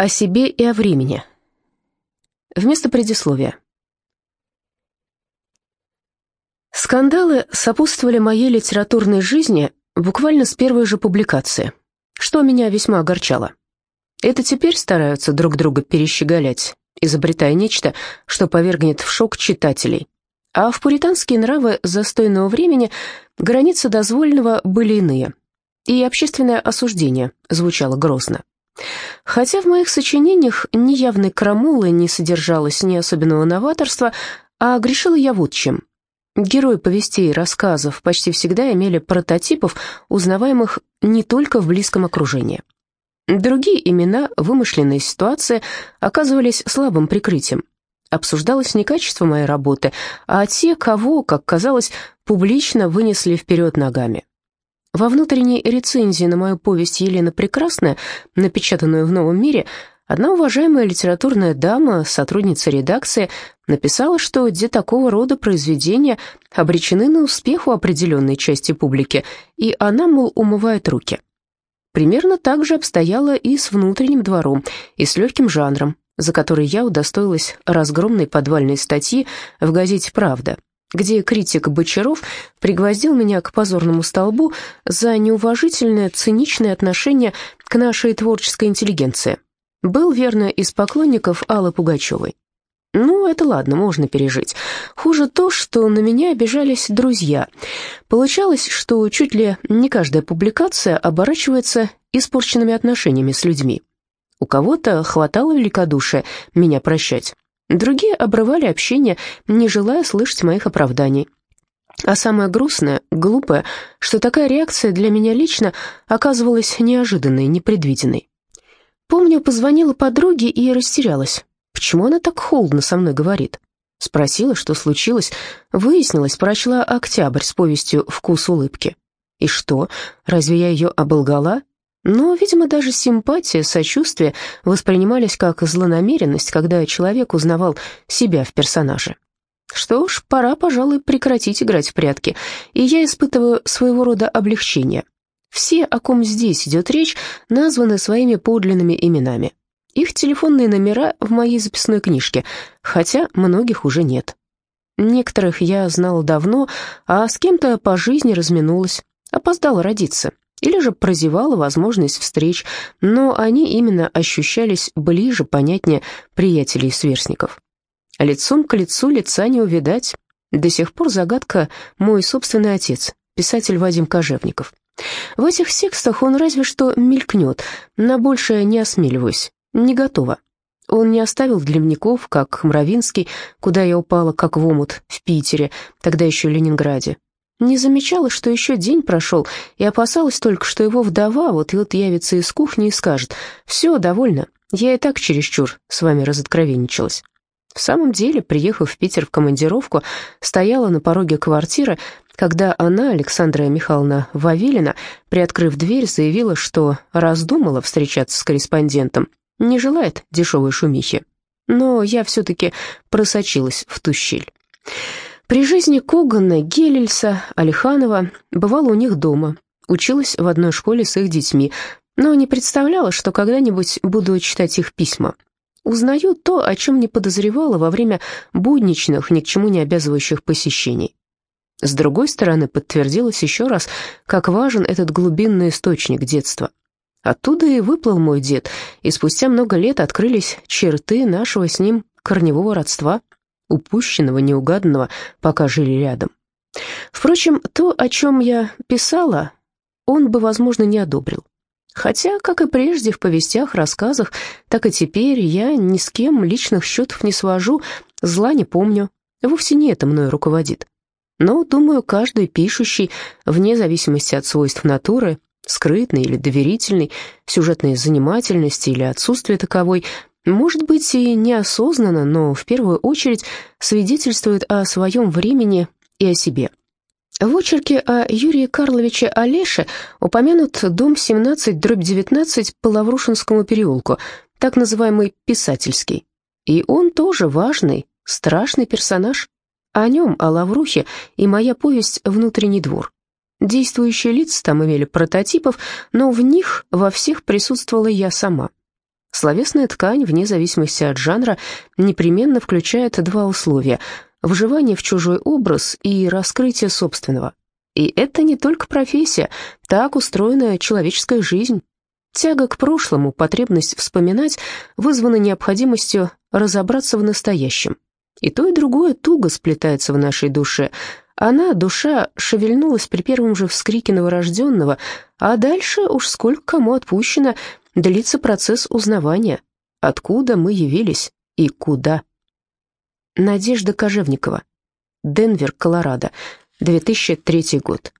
О себе и о времени. Вместо предисловия. Скандалы сопутствовали моей литературной жизни буквально с первой же публикации, что меня весьма огорчало. Это теперь стараются друг друга перещеголять, изобретая нечто, что повергнет в шок читателей. А в пуританские нравы застойного времени границы дозволенного были иные, и общественное осуждение звучало грозно. Хотя в моих сочинениях ни явной крамолы не содержалось ни особенного новаторства, а грешила я вот чем. Герои повестей и рассказов почти всегда имели прототипов, узнаваемых не только в близком окружении. Другие имена, вымышленные ситуации оказывались слабым прикрытием. Обсуждалось не качество моей работы, а те, кого, как казалось, публично вынесли вперед ногами. Во внутренней рецензии на мою повесть «Елена Прекрасная», напечатанную в «Новом мире», одна уважаемая литературная дама, сотрудница редакции, написала, что где такого рода произведения обречены на успех у определенной части публики, и она, мол, умывает руки. Примерно так же обстояло и с внутренним двором, и с легким жанром, за который я удостоилась разгромной подвальной статьи в газете «Правда», где критик Бочаров пригвоздил меня к позорному столбу за неуважительное, циничное отношение к нашей творческой интеллигенции. Был, верно, из поклонников Аллы Пугачевой. Ну, это ладно, можно пережить. Хуже то, что на меня обижались друзья. Получалось, что чуть ли не каждая публикация оборачивается испорченными отношениями с людьми. У кого-то хватало великодушия меня прощать, Другие обрывали общение, не желая слышать моих оправданий. А самое грустное, глупое, что такая реакция для меня лично оказывалась неожиданной, непредвиденной. Помню, позвонила подруге и растерялась. Почему она так холодно со мной говорит? Спросила, что случилось. Выяснилось, прочла «Октябрь» с повестью «Вкус улыбки». И что, разве я ее оболгала? Но, видимо, даже симпатия, сочувствие воспринимались как злонамеренность, когда человек узнавал себя в персонаже. Что ж, пора, пожалуй, прекратить играть в прятки, и я испытываю своего рода облегчение. Все, о ком здесь идет речь, названы своими подлинными именами. Их телефонные номера в моей записной книжке, хотя многих уже нет. Некоторых я знала давно, а с кем-то по жизни разминулась, опоздала родиться или же прозевала возможность встреч, но они именно ощущались ближе, понятнее приятелей сверстников. Лицом к лицу лица не увидать. До сих пор загадка мой собственный отец, писатель Вадим Кожевников. В этих текстах он разве что мелькнет, на большее не осмеливаюсь, не готова. Он не оставил дневников, как Мравинский, куда я упала, как в омут, в Питере, тогда еще в Ленинграде. Не замечала, что еще день прошел, и опасалась только, что его вдова вот-вот явится из кухни и скажет «Все, довольно, я и так чересчур с вами разоткровенничалась». В самом деле, приехав в Питер в командировку, стояла на пороге квартиры, когда она, Александра Михайловна Вавилина, приоткрыв дверь, заявила, что раздумала встречаться с корреспондентом, не желает дешевой шумихи. Но я все-таки просочилась в ту щель. При жизни Когана, Гелельса, Алиханова бывала у них дома, училась в одной школе с их детьми, но не представляла, что когда-нибудь буду читать их письма. Узнаю то, о чем не подозревала во время будничных, ни к чему не обязывающих посещений. С другой стороны, подтвердилось еще раз, как важен этот глубинный источник детства. Оттуда и выплыл мой дед, и спустя много лет открылись черты нашего с ним корневого родства — упущенного, неугаданного, пока жили рядом. Впрочем, то, о чем я писала, он бы, возможно, не одобрил. Хотя, как и прежде в повестях, рассказах, так и теперь я ни с кем личных счетов не свожу, зла не помню, вовсе не это мною руководит. Но, думаю, каждый пишущий, вне зависимости от свойств натуры, скрытный или доверительный, сюжетной занимательности или отсутствия таковой, может быть, и неосознанно, но в первую очередь свидетельствует о своем времени и о себе. В очерке о Юрии Карловиче Олеше упомянут дом 17, дробь 19 по Лаврушинскому переулку, так называемый писательский. И он тоже важный, страшный персонаж. О нем, о Лаврухе, и моя повесть «Внутренний двор». Действующие лица там имели прототипов, но в них во всех присутствовала я сама. Словесная ткань, вне зависимости от жанра, непременно включает два условия – вживание в чужой образ и раскрытие собственного. И это не только профессия, так устроена человеческая жизнь. Тяга к прошлому, потребность вспоминать вызвана необходимостью разобраться в настоящем. И то, и другое туго сплетается в нашей душе. Она, душа, шевельнулась при первом же вскрике новорожденного, а дальше уж сколько кому отпущено, длится процесс узнавания. Откуда мы явились и куда. Надежда Кожевникова. Денвер, Колорадо. 2003 год.